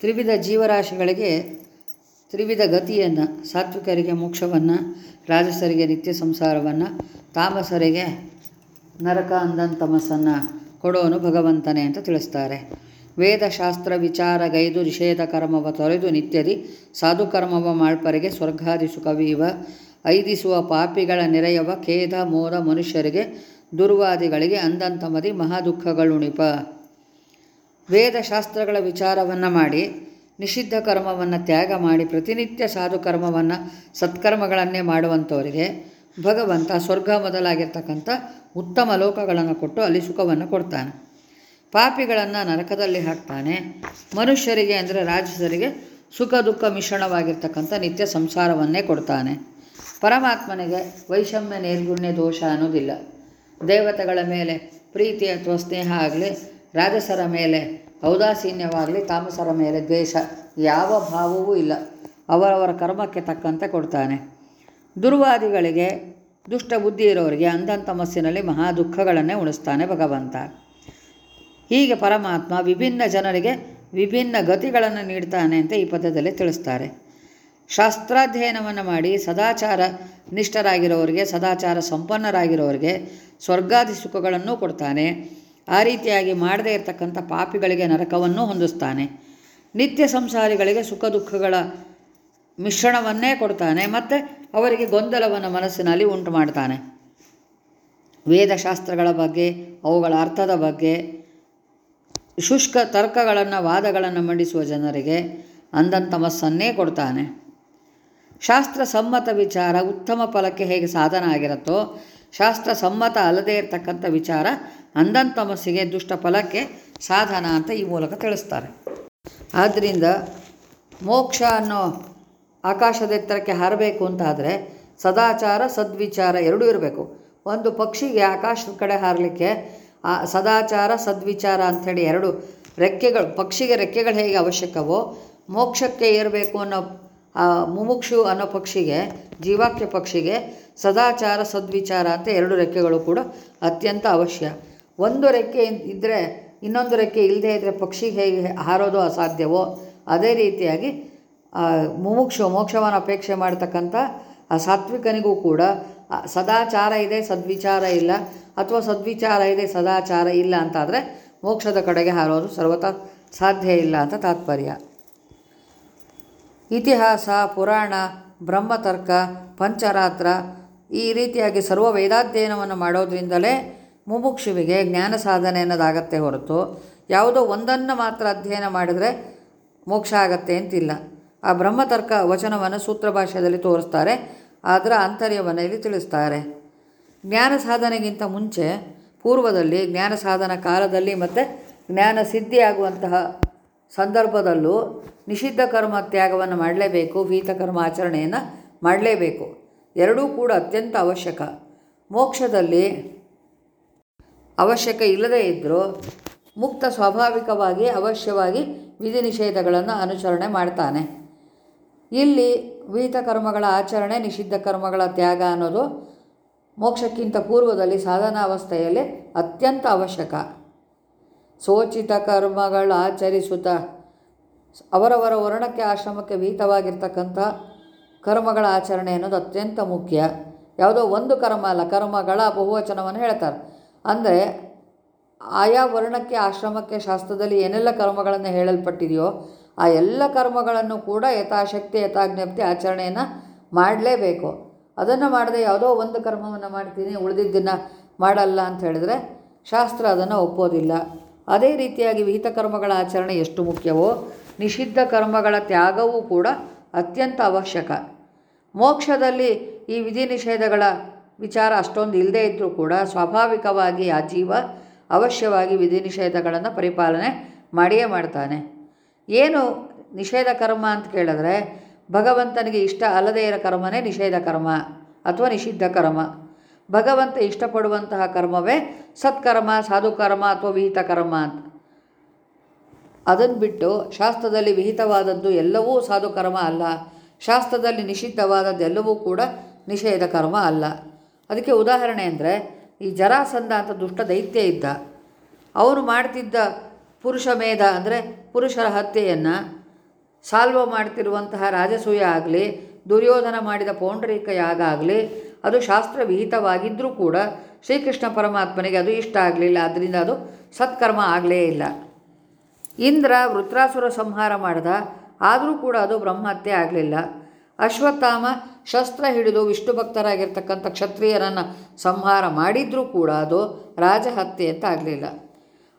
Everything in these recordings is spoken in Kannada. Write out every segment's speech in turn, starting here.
ತ್ರಿವಿಧ ಜೀವರಾಶಿಗಳಿಗೆ ತ್ರಿವಿಧ ಗತಿಯನ್ನು, ಸಾತ್ವಿಕರಿಗೆ ಮೋಕ್ಷವನ್ನು, ರಾಜಸರಿಗೆ ನಿತ್ಯ ಸಂಸಾರವನ್ನು, ತಾಮಸರಿಗೆ ನರಕ ಅಂದನ್ ತಮಸ್ಸನ್ನು ಕೊಡೋನು ಭಗವಂತನೇ ಅಂತ ತಿಳಿಸ್ತಾರೆ. ವೇದಶಾಸ್ತ್ರ ವಿಚಾರಗೈದು ನಿಷೇಧ ಕರ್ಮವ ತೊರೆದು ನಿತ್ಯದಿ ಸಾಧುಕರ್ಮವ ಮಾಳ್ಪರಿಗೆ ಸ್ವರ್ಗಾದಿ ಸುಖವೀವ, ಐದಿಸುವ ಪಾಪಿಗಳ ನೆರೆಯವ, ಖೇದ ಮೋದ ಮನುಷ್ಯರಿಗೆ ದುರ್ವಾದಿಗಳಿಗೆ ಅಂದಂತಮದಿ ಮಹಾದುಃಖಗಳುಣಿಪ ವೇದಶಾಸ್ತ್ರಗಳ ವಿಚಾರವನ್ನು ಮಾಡಿ, ನಿಷಿದ್ಧ ಕರ್ಮವನ್ನು ತ್ಯಾಗ ಮಾಡಿ, ಪ್ರತಿನಿತ್ಯ ಸಾಧು ಕರ್ಮವನ್ನು ಸತ್ಕರ್ಮಗಳನ್ನೇ ಮಾಡುವಂಥವರಿಗೆ ಭಗವಂತ ಸ್ವರ್ಗ ಮೊದಲಾಗಿರ್ತಕ್ಕಂಥ ಉತ್ತಮ ಲೋಕಗಳನ್ನು ಕೊಟ್ಟು ಅಲ್ಲಿ ಸುಖವನ್ನು ಕೊಡ್ತಾನೆ. ಪಾಪಿಗಳನ್ನು ನರಕದಲ್ಲಿ ಹಾಕ್ತಾನೆ. ಮನುಷ್ಯರಿಗೆ ಅಂದರೆ ರಾಜಸರಿಗೆ ಸುಖ ದುಃಖ ಮಿಶ್ರಣವಾಗಿರ್ತಕ್ಕಂಥ ನಿತ್ಯ ಸಂಸಾರವನ್ನೇ ಕೊಡ್ತಾನೆ. ಪರಮಾತ್ಮನಿಗೆ ವೈಷಮ್ಯ, ನಿರ್ಗುಣ್ಯ ದೋಷ ಅನ್ನೋದಿಲ್ಲ. ದೇವತೆಗಳ ಮೇಲೆ ಪ್ರೀತಿ ಅಥವಾ ಸ್ನೇಹ ಆಗಲಿ ರಾಜಸರ ಮೇಲೆ ಔದಾಸೀನ್ಯವಾಗಲಿ ತಾಮಸರ ಮೇಲೆ ದ್ವೇಷ, ಯಾವ ಭಾವವೂ ಇಲ್ಲ. ಅವರವರ ಕರ್ಮಕ್ಕೆ ತಕ್ಕಂತೆ ಕೊಡ್ತಾನೆ. ದುರ್ವಾದಿಗಳಿಗೆ ದುಷ್ಟ ಬುದ್ಧಿ ಇರೋರಿಗೆ ಅಂಧಂತಮಸ್ಸಿನಲ್ಲಿ ಮಹಾ ದುಃಖಗಳನ್ನೇ ಉಣಿಸ್ತಾನೆ ಭಗವಂತ. ಹೀಗೆ ಪರಮಾತ್ಮ ವಿಭಿನ್ನ ಜನರಿಗೆ ವಿಭಿನ್ನ ಗತಿಗಳನ್ನು ನೀಡ್ತಾನೆ ಅಂತ ಈ ಪದ್ಯದಲ್ಲಿ ತಿಳಿಸ್ತಾರೆ. ಶಾಸ್ತ್ರಾಧ್ಯಯನವನ್ನು ಮಾಡಿ ಸದಾಚಾರ ನಿಷ್ಠರಾಗಿರೋರಿಗೆ, ಸದಾಚಾರ ಸಂಪನ್ನರಾಗಿರೋರಿಗೆ ಸ್ವರ್ಗಾದಿ ಸುಖಗಳನ್ನು ಕೊಡ್ತಾನೆ. ಆ ರೀತಿಯಾಗಿ ಮಾಡದೇ ಇರತಕ್ಕಂಥ ಪಾಪಿಗಳಿಗೆ ನರಕವನ್ನು ಹೊಂದಿಸ್ತಾನೆ. ನಿತ್ಯ ಸಂಸಾರಿಗಳಿಗೆ ಸುಖ ದುಃಖಗಳ ಮಿಶ್ರಣವನ್ನೇ ಕೊಡ್ತಾನೆ, ಮತ್ತು ಅವರಿಗೆ ಗೊಂದಲವನ್ನು ಮನಸ್ಸಿನಲ್ಲಿ ಉಂಟು ಮಾಡ್ತಾನೆ. ವೇದಶಾಸ್ತ್ರಗಳ ಬಗ್ಗೆ, ಅವುಗಳ ಅರ್ಥದ ಬಗ್ಗೆ, ಶುಷ್ಕ ತರ್ಕಗಳನ್ನು, ವಾದಗಳನ್ನು ಮಂಡಿಸುವ ಜನರಿಗೆ ಅಂದಂತಮಸ್ಸನ್ನೇ ಕೊಡ್ತಾನೆ. ಶಾಸ್ತ್ರ ಸಮ್ಮತ ವಿಚಾರ ಉತ್ತಮ ಫಲಕ್ಕೆ ಹೇಗೆ ಸಾಧನ ಆಗಿರುತ್ತೋ ಶಾಸ್ತ್ರ ಸಮ್ಮತ ಅಲ್ಲದೇ ಇರತಕ್ಕಂಥ ವಿಚಾರ ಅಂದಂತಮಸ್ಸಿಗೆ ದುಷ್ಟ ಫಲಕ್ಕೆ ಸಾಧನ ಅಂತ ಈ ಮೂಲಕ ತಿಳಿಸ್ತಾರೆ. ಆದ್ದರಿಂದ ಮೋಕ್ಷ ಅನ್ನೋ ಆಕಾಶದೆತ್ತರಕ್ಕೆ ಹಾರಬೇಕು ಅಂತಾದರೆ ಸದಾಚಾರ, ಸದ್ವಿಚಾರ ಎರಡೂ ಇರಬೇಕು. ಒಂದು ಪಕ್ಷಿಗೆ ಆಕಾಶದ ಕಡೆ ಹಾರಲಿಕ್ಕೆ ಆ ಸದಾಚಾರ, ಸದ್ವಿಚಾರ ಅಂಥೇಳಿ ಎರಡು ರೆಕ್ಕೆಗಳು, ಪಕ್ಷಿಗೆ ರೆಕ್ಕೆಗಳು ಹೇಗೆ ಅವಶ್ಯಕವೋ ಮೋಕ್ಷಕ್ಕೆ ಏರಬೇಕು ಅನ್ನೋ ಮುಮುಕ್ಷು ಅನ್ನೋ ಪಕ್ಷಿಗೆ ಜೀವಾಕ್ಯ ಪಕ್ಷಿಗೆ ಸದಾಚಾರ ಸದ್ವಿಚಾರ ಅಂತ ಎರಡು ರೆಕ್ಕೆಗಳು ಕೂಡ ಅತ್ಯಂತ ಅವಶ್ಯ. ಒಂದು ರೆಕ್ಕೆ ಇದ್ದರೆ ಇನ್ನೊಂದು ರೆಕ್ಕೆ ಇಲ್ಲದೇ ಇದ್ದರೆ ಪಕ್ಷಿಗೆ ಹೇಗೆ ಹಾರೋದು ಅಸಾಧ್ಯವೋ? ಅದೇ ರೀತಿಯಾಗಿ ಮುಮುಕ್ಷ ಮುಮುಕ್ಷು ಮೋಕ್ಷವನ್ನು ಅಪೇಕ್ಷೆ ಮಾಡ್ತಕ್ಕಂಥ ಆ ಸಾತ್ವಿಕನಿಗೂ ಕೂಡ ಸದಾಚಾರ ಇದೆ, ಸದ್ವಿಚಾರ ಇಲ್ಲ, ಅಥವಾ ಸದ್ವಿಚಾರ ಇದೆ, ಸದಾಚಾರ ಇಲ್ಲ ಅಂತಾದರೆ ಮೋಕ್ಷದ ಕಡೆಗೆ ಹಾರೋದು ಸರ್ವತಾ ಸಾಧ್ಯ ಇಲ್ಲ ಅಂತ ತಾತ್ಪರ್ಯ. ಇತಿಹಾಸ, ಪುರಾಣ, ಬ್ರಹ್ಮತರ್ಕ, ಪಂಚರಾತ್ರ ಈ ರೀತಿಯಾಗಿ ಸರ್ವ ವೇದಾಧ್ಯಯನವನ್ನು ಮಾಡೋದ್ರಿಂದಲೇ ಮುಮುಕ್ಷುವಿಗೆ ಜ್ಞಾನ ಸಾಧನೆ ಅನ್ನೋದಾಗತ್ತೆ ಹೊರತು ಯಾವುದೋ ಒಂದನ್ನು ಮಾತ್ರ ಅಧ್ಯಯನ ಮಾಡಿದರೆ ಮೋಕ್ಷ ಆಗತ್ತೆ ಅಂತಿಲ್ಲ. ಆ ಬ್ರಹ್ಮತರ್ಕ ವಚನವನ್ನು ಸೂತ್ರ ಭಾಷೆಯಲ್ಲಿ ತೋರಿಸ್ತಾರೆ ಅದರ ಆಂತರ್ಯವನ್ನು ಇಲ್ಲಿ ತಿಳಿಸ್ತಾರೆ. ಜ್ಞಾನ ಸಾಧನೆಗಿಂತ ಮುಂಚೆ ಪೂರ್ವದಲ್ಲಿ ಜ್ಞಾನ ಸಾಧನ ಕಾಲದಲ್ಲಿ ಮತ್ತು ಜ್ಞಾನ ಸಿದ್ಧಿಯಾಗುವಂತಹ ಸಂದರ್ಭದಲ್ಲೂ ನಿಷಿದ್ಧ ಕರ್ಮ ತ್ಯಾಗವನ್ನು ಮಾಡಲೇಬೇಕು ಕರ್ಮ ಆಚರಣೆಯನ್ನು ಮಾಡಲೇಬೇಕು. ಎರಡೂ ಕೂಡ ಅತ್ಯಂತ ಅವಶ್ಯಕ. ಮೋಕ್ಷದಲ್ಲಿ ಅವಶ್ಯಕ ಇಲ್ಲದೇ ಇದ್ದರೂ ಮುಕ್ತ ಸ್ವಾಭಾವಿಕವಾಗಿ ಅವಶ್ಯವಾಗಿ ವಿಧಿ ನಿಷೇಧಗಳನ್ನು ಅನುಸರಣೆ ಮಾಡ್ತಾನೆ. ಇಲ್ಲಿ ವಿಹಿತ ಕರ್ಮಗಳ ಆಚರಣೆ, ನಿಷಿದ್ಧ ಕರ್ಮಗಳ ತ್ಯಾಗ ಅನ್ನೋದು ಮೋಕ್ಷಕ್ಕಿಂತ ಪೂರ್ವದಲ್ಲಿ ಸಾಧನಾವಸ್ಥೆಯಲ್ಲಿ ಅತ್ಯಂತ ಅವಶ್ಯಕ. ಸೋಚಿತ ಕರ್ಮಗಳ ಆಚರಿಸುತ್ತ ಅವರವರ ವರ್ಣಕ್ಕೆ ಆಶ್ರಮಕ್ಕೆ ವಿಹಿತವಾಗಿರ್ತಕ್ಕಂಥ ಕರ್ಮಗಳ ಆಚರಣೆ ಅನ್ನೋದು ಅತ್ಯಂತ ಮುಖ್ಯ. ಯಾವುದೋ ಒಂದು ಕರ್ಮ ಅಲ್ಲ, ಕರ್ಮಗಳ ಬಹುವಚನವನ್ನು ಹೇಳ್ತಾರೆ. ಅಂದರೆ ಆಯಾ ವರ್ಣಕ್ಕೆ, ಆಶ್ರಮಕ್ಕೆ, ಶಾಸ್ತ್ರದಲ್ಲಿ ಏನೆಲ್ಲ ಕರ್ಮಗಳನ್ನು ಹೇಳಲ್ಪಟ್ಟಿದೆಯೋ ಆ ಎಲ್ಲ ಕರ್ಮಗಳನ್ನು ಕೂಡ ಯಥಾಶಕ್ತಿ, ಯಥಾಜ್ಞಪ್ತಿ ಆಚರಣೆಯನ್ನು ಮಾಡಲೇಬೇಕು. ಅದನ್ನು ಮಾಡದೆ ಯಾವುದೋ ಒಂದು ಕರ್ಮವನ್ನು ಮಾಡ್ತೀನಿ, ಉಳಿದಿದ್ದನ್ನು ಮಾಡಲ್ಲ ಅಂತ ಹೇಳಿದ್ರೆ ಶಾಸ್ತ್ರ ಅದನ್ನು ಒಪ್ಪೋದಿಲ್ಲ. ಅದೇ ರೀತಿಯಾಗಿ ವಿಹಿತ ಕರ್ಮಗಳ ಆಚರಣೆ ಎಷ್ಟು ಮುಖ್ಯವೋ, ನಿಷಿದ್ಧ ಕರ್ಮಗಳ ತ್ಯಾಗವೂ ಕೂಡ ಅತ್ಯಂತ ಅವಶ್ಯಕ. ಮೋಕ್ಷದಲ್ಲಿ ಈ ವಿಧಿ ನಿಷೇಧಗಳ ವಿಚಾರ ಅಷ್ಟೊಂದು ಇಲ್ಲದೇ ಇದ್ದರೂ ಕೂಡ ಸ್ವಾಭಾವಿಕವಾಗಿ ಆ ಜೀವ ಅವಶ್ಯವಾಗಿ ವಿಧಿ ನಿಷೇಧಗಳನ್ನು ಪರಿಪಾಲನೆ ಮಾಡಿಯೇ ಮಾಡ್ತಾನೆ. ಏನು ನಿಷೇಧ ಕರ್ಮ ಅಂತ ಕೇಳಿದ್ರೆ ಭಗವಂತನಿಗೆ ಇಷ್ಟ ಅಲ್ಲದೇ ಇರೋ ಕರ್ಮನೇ ನಿಷೇಧ ಕರ್ಮ ಅಥವಾ ನಿಷಿದ್ಧ ಕರ್ಮ. ಭಗವಂತ ಇಷ್ಟಪಡುವಂತಹ ಕರ್ಮವೇ ಸತ್ಕರ್ಮ, ಸಾಧುಕರ್ಮ ಅಥವಾ ವಿಹಿತ ಕರ್ಮ ಅಂತ. ಅದನ್ನು ಬಿಟ್ಟು ಶಾಸ್ತ್ರದಲ್ಲಿ ವಿಹಿತವಾದದ್ದು ಎಲ್ಲವೂ ಸಾಧುಕರ್ಮ ಅಲ್ಲ. ಶಾಸ್ತ್ರದಲ್ಲಿ ನಿಷಿದ್ಧವಾದದ್ದೆಲ್ಲವೂ ಕೂಡ ನಿಷೇಧ ಕರ್ಮ ಅಲ್ಲ. ಅದಕ್ಕೆ ಉದಾಹರಣೆ ಅಂದರೆ, ಈ ಜರಾಸಂಧ ಅಂತ ದುಷ್ಟ ದೈತ್ಯ ಇದ್ದ, ಅವನು ಮಾಡ್ತಿದ್ದ ಪುರುಷ ಮೇಧ ಅಂದರೆ ಪುರುಷರ ಹತ್ಯೆಯನ್ನು ಸಾಲ್ವ ಮಾಡ್ತಿರುವಂತಹ ರಾಜಸೂಯ ಆಗಲಿ, ದುರ್ಯೋಧನ ಮಾಡಿದ ಪೌಂಡರೀಕ ಯಾಗ ಆಗಲಿ, ಅದು ಶಾಸ್ತ್ರ ವಿಹಿತವಾಗಿದ್ದರೂ ಕೂಡ ಶ್ರೀಕೃಷ್ಣ ಪರಮಾತ್ಮನಿಗೆ ಅದು ಇಷ್ಟ ಆಗಲಿಲ್ಲ. ಅದರಿಂದ ಅದು ಸತ್ಕರ್ಮ ಆಗಲೇ ಇಲ್ಲ. ಇಂದ್ರ ವೃತ್ರಾಸುರ ಸಂಹಾರ ಮಾಡ್ದ ಆದರೂ ಕೂಡ ಅದು ಬ್ರಹ್ಮಹತ್ಯೆ ಆಗಲಿಲ್ಲ. ಅಶ್ವತ್ಥಾಮ ಶಸ್ತ್ರ ಹಿಡಿದು ವಿಷ್ಣು ಭಕ್ತರಾಗಿರ್ತಕ್ಕಂಥ ಕ್ಷತ್ರಿಯರನ್ನು ಸಂಹಾರ ಮಾಡಿದರೂ ಕೂಡ ಅದು ರಾಜಹತ್ಯೆ ಅಂತ ಆಗಲಿಲ್ಲ.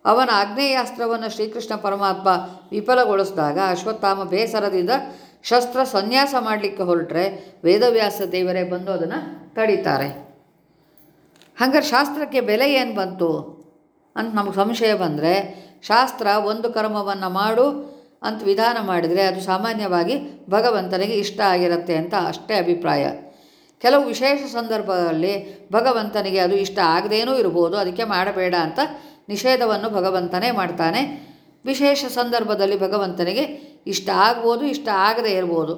ಅವನ ಆಗ್ನೇಯಾಸ್ತ್ರವನ್ನು ಶ್ರೀಕೃಷ್ಣ ಪರಮಾತ್ಮ ವಿಫಲಗೊಳಿಸಿದಾಗ ಅಶ್ವತ್ಥಾಮ ಬೇಸರದಿಂದ ಶಸ್ತ್ರ ಸನ್ಯಾಸ ಮಾಡಲಿಕ್ಕೆ ಹೊರಟ್ರೆ ವೇದವ್ಯಾಸ ದೇವರೇ ಬಂದು ಅದನ್ನು ತಡೀತಾರೆ. ಹಂಗಾರೆ ಶಾಸ್ತ್ರಕ್ಕೆ ಬೆಲೆ ಏನು ಬಂತು? ಅಂತ ನಮಗೆ ಸಂಶಯ ಬಂದರೆ ಶಾಸ್ತ್ರ ಒಂದು ಕರ್ಮವನ್ನು ಮಾಡು ಅಂತ ವಿಧಾನ ಮಾಡಿದರೆ ಅದು ಸಾಮಾನ್ಯವಾಗಿ ಭಗವಂತನಿಗೆ ಇಷ್ಟ ಆಗಿರುತ್ತೆ ಅಂತ ಅಷ್ಟೇ ಅಭಿಪ್ರಾಯ. ಕೆಲವು ವಿಶೇಷ ಸಂದರ್ಭದಲ್ಲಿ ಭಗವಂತನಿಗೆ ಅದು ಇಷ್ಟ ಆಗದೇನೂ ಇರ್ಬೋದು, ಅದಕ್ಕೆ ಮಾಡಬೇಡ ಅಂತ ನಿಷೇಧವನ್ನು ಭಗವಂತನೇ ಮಾಡ್ತಾನೆ. ವಿಶೇಷ ಸಂದರ್ಭದಲ್ಲಿ ಭಗವಂತನಿಗೆ ಇಷ್ಟ ಆಗ್ಬೋದು, ಇಷ್ಟ ಆಗದೇ ಇರ್ಬೋದು.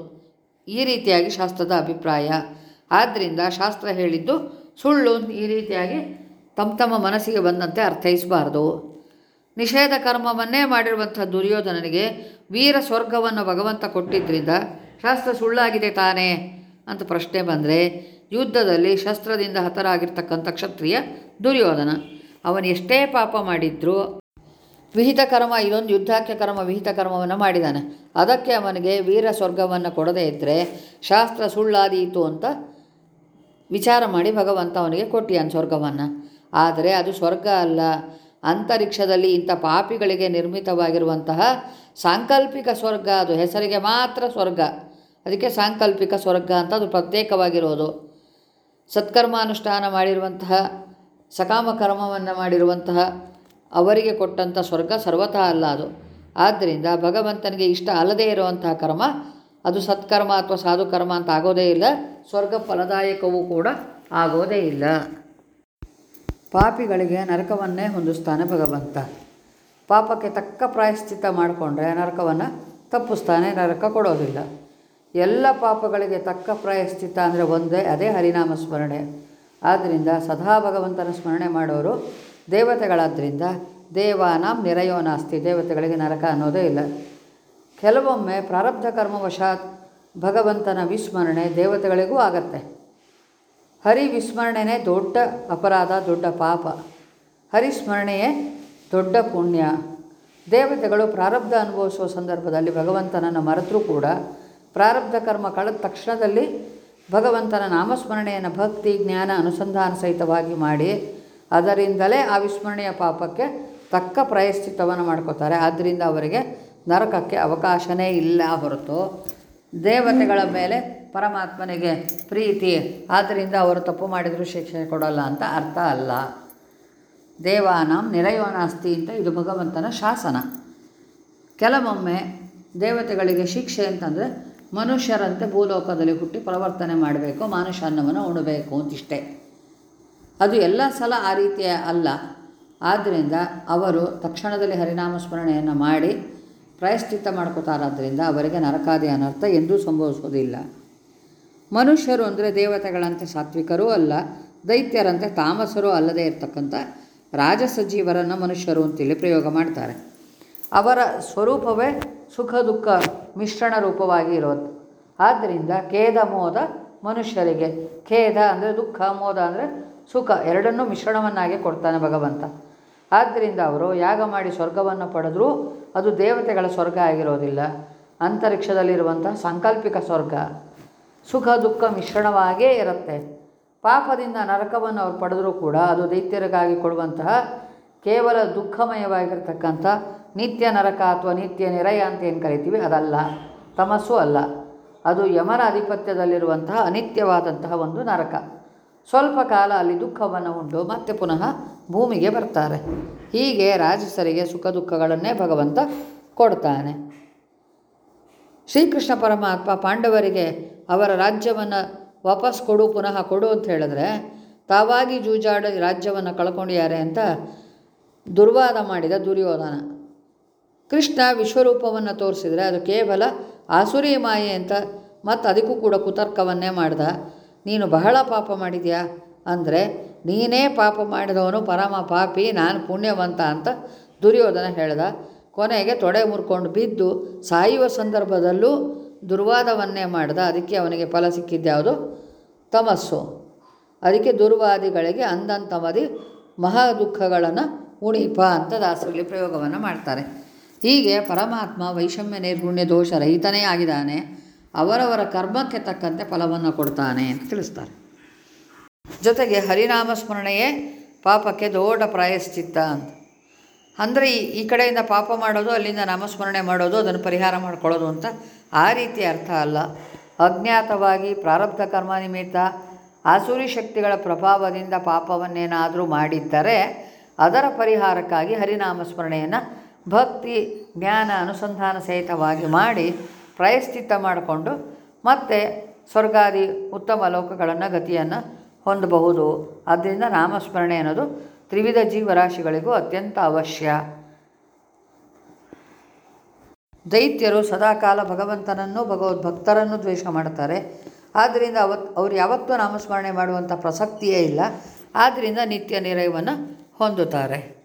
ಈ ರೀತಿಯಾಗಿ ಶಾಸ್ತ್ರದ ಅಭಿಪ್ರಾಯ. ಆದ್ದರಿಂದ ಶಾಸ್ತ್ರ ಹೇಳಿದ್ದು ಸುಳ್ಳು ಈ ರೀತಿಯಾಗಿ ತಮ್ಮ ತಮ್ಮ ಮನಸ್ಸಿಗೆ ಬಂದಂತೆ ಅರ್ಥೈಸಬಾರ್ದು. ನಿಷೇಧ ಕರ್ಮವನ್ನೇ ಮಾಡಿರುವಂಥ ದುರ್ಯೋಧನನಿಗೆ ವೀರ ಸ್ವರ್ಗವನ್ನು ಭಗವಂತ ಕೊಟ್ಟಿದ್ದರಿಂದ ಶಾಸ್ತ್ರ ಸುಳ್ಳಾಗಿದೆ ತಾನೇ ಅಂತ ಪ್ರಶ್ನೆ ಬಂದರೆ ಯುದ್ಧದಲ್ಲಿ ಶಸ್ತ್ರದಿಂದ ಹತರಾಗಿರ್ತಕ್ಕಂಥ ಕ್ಷತ್ರಿಯ ದುರ್ಯೋಧನ, ಅವನು ಎಷ್ಟೇ ಪಾಪ ಮಾಡಿದ್ರೂ ವಿಹಿತ ಕರ್ಮ, ಇದೊಂದು ಯುದ್ಧಕ್ಕೆ ಕರ್ಮ, ವಿಹಿತ ಕರ್ಮವನ್ನು ಮಾಡಿದ್ದಾನೆ. ಅದಕ್ಕೆ ಅವನಿಗೆ ವೀರ ಸ್ವರ್ಗವನ್ನು ಕೊಡದೇ ಇದ್ದರೆ ಶಾಸ್ತ್ರ ಸುಳ್ಳಾದೀತು ಅಂತ ವಿಚಾರ ಮಾಡಿ ಭಗವಂತ ಅವನಿಗೆ ಕೊಟ್ಟಿಯಾನ ಸ್ವರ್ಗವನ್ನು. ಆದರೆ ಅದು ಸ್ವರ್ಗ ಅಲ್ಲ. ಅಂತರಿಕ್ಷದಲ್ಲಿ ಇಂಥ ಪಾಪಿಗಳಿಗೆ ನಿರ್ಮಿತವಾಗಿರುವಂತಹ ಸಾಂಕಲ್ಪಿಕ ಸ್ವರ್ಗ, ಅದು ಹೆಸರಿಗೆ ಮಾತ್ರ ಸ್ವರ್ಗ. ಅದಕ್ಕೆ ಸಾಂಕಲ್ಪಿಕ ಸ್ವರ್ಗ ಅಂತ ಅದು ಪ್ರತ್ಯೇಕವಾಗಿರೋದು. ಸತ್ಕರ್ಮಾನುಷ್ಠಾನ ಮಾಡಿರುವಂತಹ ಸಕಾಮ ಕರ್ಮವನ್ನು ಮಾಡಿರುವಂತಹ ಅವರಿಗೆ ಕೊಟ್ಟಂಥ ಸ್ವರ್ಗ ಸರ್ವತಃ ಅಲ್ಲ ಅದು. ಆದ್ದರಿಂದ ಭಗವಂತನಿಗೆ ಇಷ್ಟ ಅಲ್ಲದೇ ಇರುವಂತಹ ಕರ್ಮ, ಅದು ಸತ್ಕರ್ಮ ಅಥವಾ ಸಾಧುಕರ್ಮ ಅಂತ ಆಗೋದೇ ಇಲ್ಲ. ಸ್ವರ್ಗ ಫಲದಾಯಕವೂ ಕೂಡ ಆಗೋದೇ ಇಲ್ಲ. ಪಾಪಿಗಳಿಗೆ ನರಕವನ್ನೇ ಹೊಂದಿಸ್ತಾನೆ ಭಗವಂತ. ಪಾಪಕ್ಕೆ ತಕ್ಕ ಪ್ರಾಯಶ್ಚಿತ್ತ ಮಾಡಿಕೊಂಡ್ರೆ ನರಕವನ್ನು ತಪ್ಪಿಸ್ತಾನೆ, ನರಕ ಕೊಡೋದಿಲ್ಲ. ಎಲ್ಲ ಪಾಪಗಳಿಗೆ ತಕ್ಕ ಪ್ರಾಯಶ್ಚಿತ್ತ ಅಂದರೆ ಒಂದೇ, ಅದೇ ಹರಿನಾಮ ಸ್ಮರಣೆ. ಆದ್ದರಿಂದ ಸದಾ ಭಗವಂತನ ಸ್ಮರಣೆ ಮಾಡೋರು ದೇವತೆಗಳಾದ್ದರಿಂದ ದೇವಾನಾಂ ನಿರಯೋ ನಾಸ್ತಿ, ದೇವತೆಗಳಿಗೆ ನರಕ ಅನ್ನೋದೇ ಇಲ್ಲ. ಕೆಲವೊಮ್ಮೆ ಪ್ರಾರಬ್ಧ ಕರ್ಮವಶಾತ್ ಭಗವಂತನ ವಿಸ್ಮರಣೆ ದೇವತೆಗಳಿಗೂ ಆಗತ್ತೆ. ಹರಿ ವಿಸ್ಮರಣೆನೇ ದೊಡ್ಡ ಅಪರಾಧ, ದೊಡ್ಡ ಪಾಪ. ಹರಿಸ್ಮರಣೆಯೇ ದೊಡ್ಡ ಪುಣ್ಯ. ದೇವತೆಗಳು ಪ್ರಾರಬ್ಧ ಅನುಭವಿಸುವ ಸಂದರ್ಭದಲ್ಲಿ ಭಗವಂತನನ್ನು ಮರೆತರೂ ಕೂಡ ಪ್ರಾರಬ್ಧ ಕರ್ಮ ಕಳೆದ ತಕ್ಷಣದಲ್ಲಿ ಭಗವಂತನ ನಾಮಸ್ಮರಣೆಯನ್ನು ಭಕ್ತಿ, ಜ್ಞಾನ, ಅನುಸಂಧಾನ ಸಹಿತವಾಗಿ ಮಾಡಿ ಅದರಿಂದಲೇ ಆ ವಿಸ್ಮರಣೆಯ ಪಾಪಕ್ಕೆ ತಕ್ಕ ಪ್ರಾಯಶ್ಚಿತ್ತವನ್ನು ಮಾಡ್ಕೋತಾರೆ. ಆದ್ದರಿಂದ ಅವರಿಗೆ ನರಕಕ್ಕೆ ಅವಕಾಶನೇ ಇಲ್ಲ ಹೊರತು. ದೇವತೆಗಳ ಮೇಲೆ ಪರಮಾತ್ಮನಿಗೆ ಪ್ರೀತಿ ಆದ್ದರಿಂದ ಅವರು ತಪ್ಪು ಮಾಡಿದರೂ ಶಿಕ್ಷೆ ಕೊಡೋಲ್ಲ ಅಂತ ಅರ್ಥ ಅಲ್ಲ. ದೇವಾನಾಂ ನಿರಯೋನಾಸ್ತಿ ಅಂತ ಇದು ಭಗವಂತನ ಶಾಸನ. ಕೆಲವೊಮ್ಮೆ ದೇವತೆಗಳಿಗೆ ಶಿಕ್ಷೆ ಅಂತಂದರೆ ಮನುಷ್ಯರಂತೆ ಭೂಲೋಕದಲ್ಲಿ ಹುಟ್ಟಿ ಪ್ರವರ್ತನೆ ಮಾಡಬೇಕು, ಮಾನುಷಾನ್ನವನ್ನು ಉಣಬೇಕು ಅಂತಿಷ್ಟೇ. ಅದು ಎಲ್ಲ ಸಲ ಆ ರೀತಿಯ ಅಲ್ಲ. ಆದ್ದರಿಂದ ಅವರು ತಕ್ಷಣದಲ್ಲಿ ಹರಿನಾಮ ಸ್ಮರಣೆಯನ್ನು ಮಾಡಿ ಪ್ರಾಯಶ್ಚಿತ್ತ ಮಾಡ್ಕೋತಾರಾದ್ದರಿಂದ ಅವರಿಗೆ ನರಕಾದಿ ಅನರ್ಥ ಎಂದೂ ಸಂಭವಿಸೋದಿಲ್ಲ. ಮನುಷ್ಯರು ಅಂದರೆ ದೇವತೆಗಳಂತೆ ಸಾತ್ವಿಕರೂ ಅಲ್ಲ, ದೈತ್ಯರಂತೆ ತಾಮಸರೂ ಅಲ್ಲದೇ ಇರತಕ್ಕಂಥ ರಾಜಸ ಜೀವರನ್ನು ಮನುಷ್ಯರು ಅಂತೇಳಿ ಪ್ರಯೋಗ ಮಾಡ್ತಾರೆ. ಅವರ ಸ್ವರೂಪವೇ ಸುಖ, ದುಃಖ, ಮಿಶ್ರಣ ರೂಪವಾಗಿ ಇರೋದು. ಆದ್ದರಿಂದ ಖೇದ, ಮೋದ ಮನುಷ್ಯರಿಗೆ. ಖೇದ ಅಂದರೆ ದುಃಖ, ಮೋದ ಅಂದರೆ ಸುಖ, ಎರಡನ್ನೂ ಮಿಶ್ರಣವನ್ನಾಗಿ ಕೊಡ್ತಾನೆ ಭಗವಂತ. ಆದ್ದರಿಂದ ಅವರು ಯಾಗ ಮಾಡಿ ಸ್ವರ್ಗವನ್ನು ಪಡೆದರೂ ಅದು ದೇವತೆಗಳ ಸ್ವರ್ಗ ಆಗಿರೋದಿಲ್ಲ. ಅಂತರಿಕ್ಷದಲ್ಲಿರುವಂಥ ಸಾಂಕಲ್ಪಿಕ ಸ್ವರ್ಗ. ಸುಖ, ದುಃಖ ಮಿಶ್ರಣವಾಗೇ ಇರುತ್ತೆ. ಪಾಪದಿಂದ ನರಕವನ್ನು ಅವ್ರು ಪಡೆದರೂ ಕೂಡ ಅದು ದೈತ್ಯರಿಗಾಗಿ ಕೊಡುವಂತಹ ಕೇವಲ ದುಃಖಮಯವಾಗಿರ್ತಕ್ಕಂಥ ನಿತ್ಯ ನರಕ ಅಥವಾ ನಿತ್ಯ ನಿರಯ ಅಂತ ಏನು ಕರಿತೀವಿ? ಅದಲ್ಲ. ತಮಸ್ಸು ಅಲ್ಲ. ಅದು ಯಮನ ಆಧಿಪತ್ಯದಲ್ಲಿರುವಂತಹ ಅನಿತ್ಯವಾದಂತಹ ಒಂದು ನರಕ. ಸ್ವಲ್ಪ ಕಾಲ ಅಲ್ಲಿ ದುಃಖವನ್ನು ಉಂಟು, ಮತ್ತೆ ಪುನಃ ಭೂಮಿಗೆ ಬರ್ತಾರೆ. ಹೀಗೆ ರಾಜಸರಿಗೆ ಸುಖ, ದುಃಖಗಳನ್ನೇ ಭಗವಂತ ಕೊಡ್ತಾನೆ. ಶ್ರೀಕೃಷ್ಣ ಪರಮಾತ್ಮ ಪಾಂಡವರಿಗೆ ಅವರ ರಾಜ್ಯವನ್ನು ವಾಪಸ್ ಕೊಡು, ಪುನಃ ಕೊಡು ಅಂತ ಹೇಳಿದ್ರೆ, ತಾವಾಗಿ ಜೂಜಾಡಿ ರಾಜ್ಯವನ್ನು ಕಳ್ಕೊಂಡಿದ್ದಾರೆ ಅಂತ ದುರ್ವಾದ ಮಾಡಿದ ದುರ್ಯೋಧನ. ಕೃಷ್ಣ ವಿಶ್ವರೂಪವನ್ನು ತೋರಿಸಿದರೆ ಅದು ಕೇವಲ ಆಸುರಿ ಮಾಯೆ ಅಂತ ಮತ್ತು ಅದಕ್ಕೂ ಕೂಡ ಕುತರ್ಕವನ್ನೇ ಮಾಡ್ದ. ನೀನು ಬಹಳ ಪಾಪ ಮಾಡಿದ್ಯಾ? ಅಂದರೆ, ನೀನೇ ಪಾಪ ಮಾಡಿದವನು ಪರಮ ಪಾಪಿ, ನಾನು ಪುಣ್ಯವಂತ ಅಂತ ದುರ್ಯೋಧನ ಹೇಳ್ದ. ಕೊನೆಗೆ ತೊಡೆ ಮುರ್ಕೊಂಡು ಬಿದ್ದು, ಸಾಯುವ ಸಂದರ್ಭದಲ್ಲೂ ದುರ್ವಾದವನ್ನೇ ಮಾಡ್ದ, ಅದಕ್ಕೆ ಅವನಿಗೆ ಫಲ ಸಿಕ್ಕಿದ್ದ್ಯಾವುದು ತಮಸ್ಸು. ಅದಕ್ಕೆ ದುರ್ವಾದಿಗಳಿಗೆ ಅಂದಂತಮದಿ ಮಹಾ ದುಃಖಗಳನ್ನು ಉಣಿಪ ಅಂತ ದಾಸರಲ್ಲಿ ಪ್ರಯೋಗವನ್ನು ಮಾಡ್ತಾರೆ. ಹೀಗೆ ಪರಮಾತ್ಮ ವೈಷಮ್ಯ ನಿರ್ಗುಣ್ಯ ದೋಷ ರಹಿತನೇ ಆಗಿದ್ದಾನೆ. ಅವರವರ ಕರ್ಮಕ್ಕೆ ತಕ್ಕಂತೆ ಫಲವನ್ನು ಕೊಡ್ತಾನೆ ಅಂತ ತಿಳಿಸ್ತಾರೆ. ಜೊತೆಗೆ ಹರಿನಾಮ ಸ್ಮರಣೆಯೇ ಪಾಪಕ್ಕೆ ದೊಡ್ಡ ಪ್ರಾಯಶ್ಚಿತ್ತ ಅಂತ. ಅಂದರೆ ಈ ಈ ಕಡೆಯಿಂದ ಪಾಪ ಮಾಡೋದು, ಅಲ್ಲಿಂದ ನಾಮಸ್ಮರಣೆ ಮಾಡೋದು, ಅದನ್ನು ಪರಿಹಾರ ಮಾಡ್ಕೊಳ್ಳೋದು ಅಂತ ಆ ರೀತಿ ಅರ್ಥ ಅಲ್ಲ. ಅಜ್ಞಾತವಾಗಿ ಪ್ರಾರಬ್ಧ ಕರ್ಮ ನಿಮಿತ್ತ ಆಸುರಿ ಶಕ್ತಿಗಳ ಪ್ರಭಾವದಿಂದ ಪಾಪವನ್ನೇನಾದರೂ ಮಾಡಿದ್ದರೆ ಅದರ ಪರಿಹಾರಕ್ಕಾಗಿ ಹರಿನಾಮಸ್ಮರಣೆಯನ್ನು ಭಕ್ತಿ, ಜ್ಞಾನ, ಅನುಸಂಧಾನ ಸಹಿತವಾಗಿ ಮಾಡಿ ಪ್ರಾಯಶ್ಚಿತ್ತ ಮಾಡಿಕೊಂಡು ಮತ್ತೆ ಸ್ವರ್ಗಾದಿ ಉತ್ತಮ ಲೋಕಗಳನ್ನು ಗತಿಯನ್ನು ಹೊಂದಬಹುದು. ಆದ್ದರಿಂದ ನಾಮಸ್ಮರಣೆ ಅನ್ನೋದು ತ್ರಿವಿಧ ಜೀವರಾಶಿಗಳಿಗೂ ಅತ್ಯಂತ ಅವಶ್ಯ. ದೈತ್ಯರು ಸದಾಕಾಲ ಭಗವಂತನನ್ನು, ಭಗವದ್ಭಕ್ತರನ್ನು ದ್ವೇಷ ಮಾಡ್ತಾರೆ ಆದ್ದರಿಂದ ಅವತ್, ಅವ್ರು ಯಾವತ್ತೂ ನಾಮಸ್ಮರಣೆ ಮಾಡುವಂಥ ಪ್ರಸಕ್ತಿಯೇ ಇಲ್ಲ. ಆದ್ದರಿಂದ ನಿತ್ಯ ನಿರಯವನ್ನು ಹೊಂದುತ್ತಾರೆ.